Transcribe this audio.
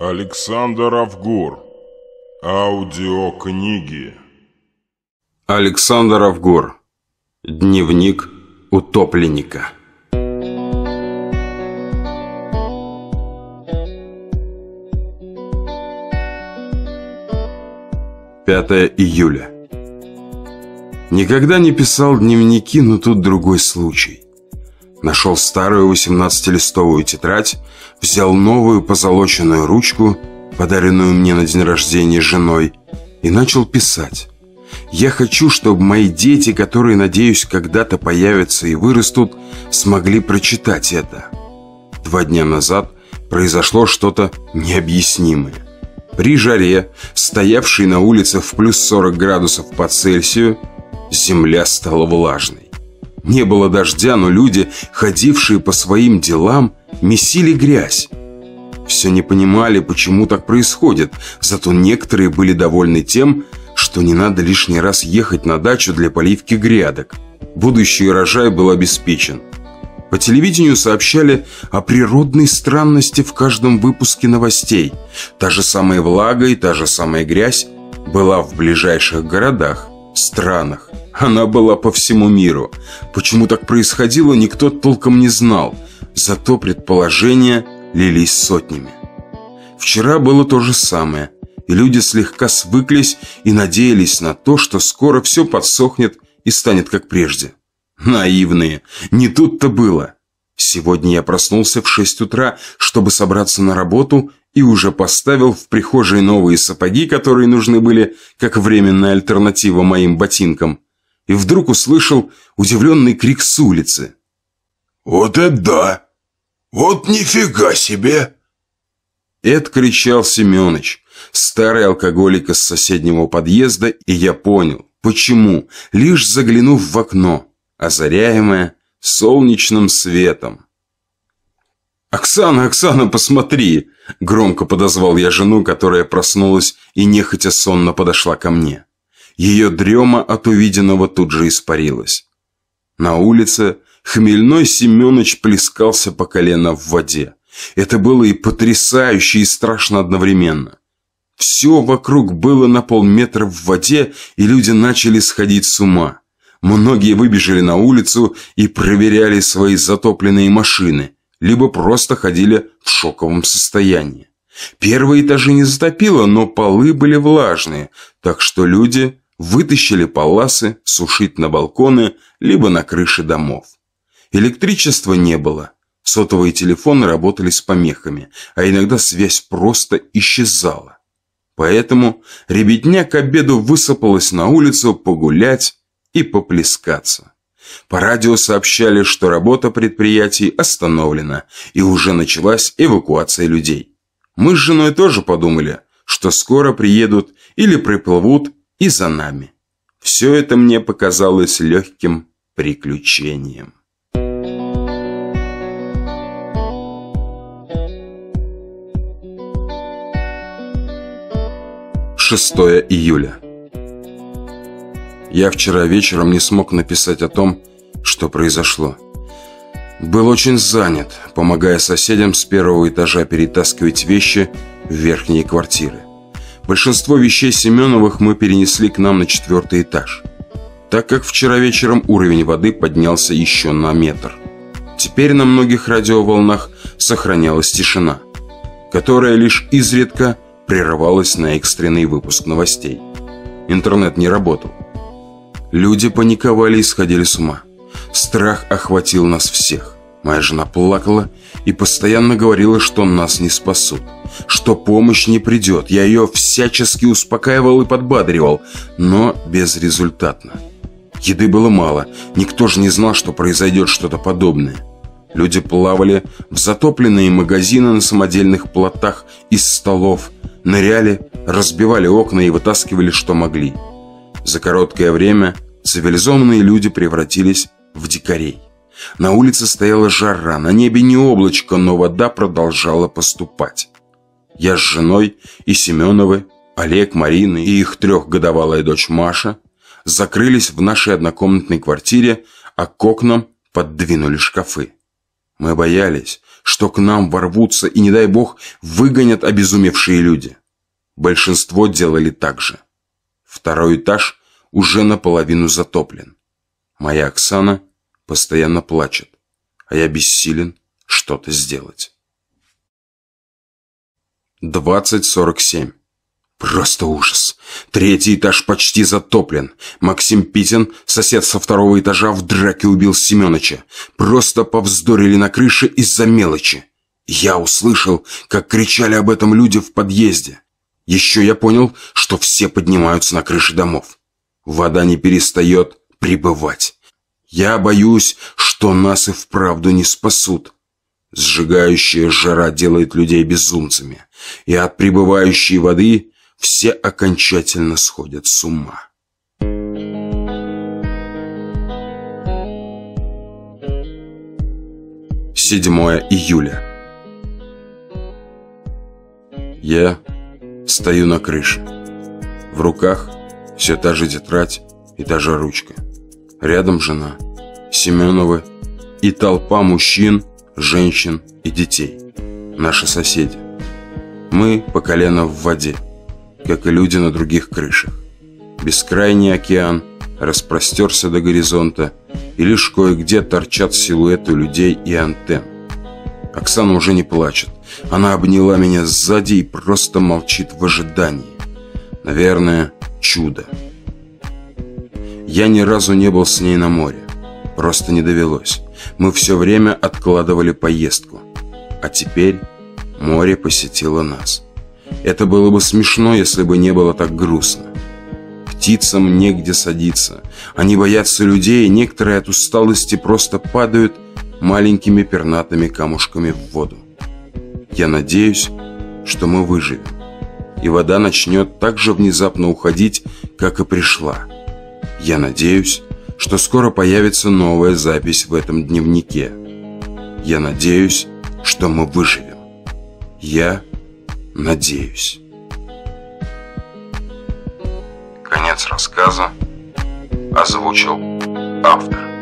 Александр Авгур. Аудиокниги. Александр Авгур. Дневник утопленника. Пятое июля. Никогда не писал дневники, но тут другой случай. Нашел старую 18-листовую тетрадь, взял новую позолоченную ручку, подаренную мне на день рождения женой, и начал писать. Я хочу, чтобы мои дети, которые, надеюсь, когда-то появятся и вырастут, смогли прочитать это. Два дня назад произошло что-то необъяснимое. При жаре, стоявшей на улице в плюс 40 градусов по Цельсию, земля стала влажной. Не было дождя, но люди, ходившие по своим делам, месили грязь. Все не понимали, почему так происходит, зато некоторые были довольны тем, что не надо лишний раз ехать на дачу для поливки грядок. Будущий урожай был обеспечен. По телевидению сообщали о природной странности в каждом выпуске новостей. Та же самая влага и та же самая грязь была в ближайших городах, странах. Она была по всему миру. Почему так происходило, никто толком не знал. Зато предположения лились сотнями. Вчера было то же самое. И люди слегка свыклись и надеялись на то, что скоро все подсохнет и станет как прежде. Наивные. Не тут-то было. Сегодня я проснулся в 6 утра, чтобы собраться на работу и уже поставил в прихожей новые сапоги, которые нужны были как временная альтернатива моим ботинкам и вдруг услышал удивленный крик с улицы. «Вот это да! Вот нифига себе!» Это кричал Семёныч, старый алкоголик из соседнего подъезда, и я понял, почему, лишь заглянув в окно, озаряемое солнечным светом. «Оксана, Оксана, посмотри!» Громко подозвал я жену, которая проснулась и нехотя сонно подошла ко мне. Ее дрема от увиденного тут же испарилась. На улице хмельной Семенович плескался по колено в воде. Это было и потрясающе, и страшно одновременно. Все вокруг было на полметра в воде, и люди начали сходить с ума. Многие выбежали на улицу и проверяли свои затопленные машины, либо просто ходили в шоковом состоянии. Первые этажи не затопило, но полы были влажные, так что люди вытащили паласы сушить на балконы либо на крыши домов. Электричества не было, сотовые телефоны работали с помехами, а иногда связь просто исчезала. Поэтому ребятня к обеду высыпалась на улицу погулять и поплескаться. По радио сообщали, что работа предприятий остановлена и уже началась эвакуация людей. Мы с женой тоже подумали, что скоро приедут или приплывут и за нами. Все это мне показалось легким приключением. Шестое июля. Я вчера вечером не смог написать о том, что произошло. Был очень занят, помогая соседям с первого этажа перетаскивать вещи в верхние квартиры. Большинство вещей Семеновых мы перенесли к нам на четвертый этаж, так как вчера вечером уровень воды поднялся еще на метр. Теперь на многих радиоволнах сохранялась тишина, которая лишь изредка прерывалась на экстренный выпуск новостей. Интернет не работал. Люди паниковали и сходили с ума. Страх охватил нас всех. Моя жена плакала и постоянно говорила, что нас не спасут что помощь не придет. Я ее всячески успокаивал и подбадривал, но безрезультатно. Еды было мало, никто же не знал, что произойдет что-то подобное. Люди плавали в затопленные магазины на самодельных плотах из столов, ныряли, разбивали окна и вытаскивали, что могли. За короткое время цивилизованные люди превратились в дикарей. На улице стояла жара, на небе не облачко, но вода продолжала поступать. Я с женой и Семеновы, Олег, Марина и их трехгодовалая дочь Маша закрылись в нашей однокомнатной квартире, а к окнам поддвинули шкафы. Мы боялись, что к нам ворвутся и, не дай бог, выгонят обезумевшие люди. Большинство делали так же. Второй этаж уже наполовину затоплен. Моя Оксана постоянно плачет, а я бессилен что-то сделать. 2047. Просто ужас. Третий этаж почти затоплен. Максим Питин, сосед со второго этажа, в драке убил Семеновича. Просто повздорили на крыше из-за мелочи. Я услышал, как кричали об этом люди в подъезде. Еще я понял, что все поднимаются на крыши домов. Вода не перестает прибывать. Я боюсь, что нас и вправду не спасут. Сжигающая жара делает людей безумцами, и от прибывающей воды все окончательно сходят с ума. Седьмое июля. Я стою на крыше. В руках все та же тетрадь и та же ручка. Рядом жена, Семеновы и толпа мужчин, женщин и детей. Наши соседи. Мы по колено в воде, как и люди на других крышах. Бескрайний океан распростерся до горизонта, и лишь кое-где торчат силуэты людей и антенн. Оксана уже не плачет. Она обняла меня сзади и просто молчит в ожидании. Наверное, чудо. Я ни разу не был с ней на море. Просто не довелось. Мы все время откладывали поездку. А теперь море посетило нас. Это было бы смешно, если бы не было так грустно. Птицам негде садиться. Они боятся людей, и некоторые от усталости просто падают маленькими пернатыми камушками в воду. Я надеюсь, что мы выживем. И вода начнет так же внезапно уходить, как и пришла. Я надеюсь, что скоро появится новая запись в этом дневнике. Я надеюсь, что мы выживем. Я надеюсь. Конец рассказа озвучил автор.